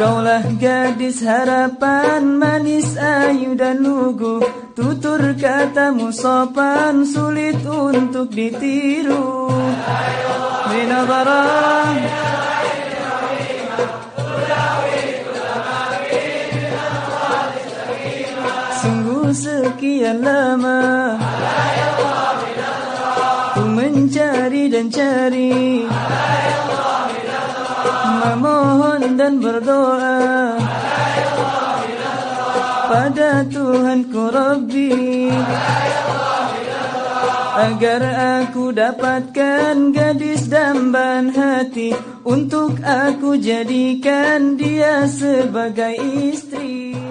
Kaulah gadis harapan manis ayu dan lugu. Tutur katamu sopan sulit untuk ditiru. Binadara Sungguh sekian lama Ku mencari dan cari. Memohon dan berdoa. Pada Tuhanku Rabbi. Agar aku dapatkan gadis damban hati. Untuk aku jadikan dia sebagai istri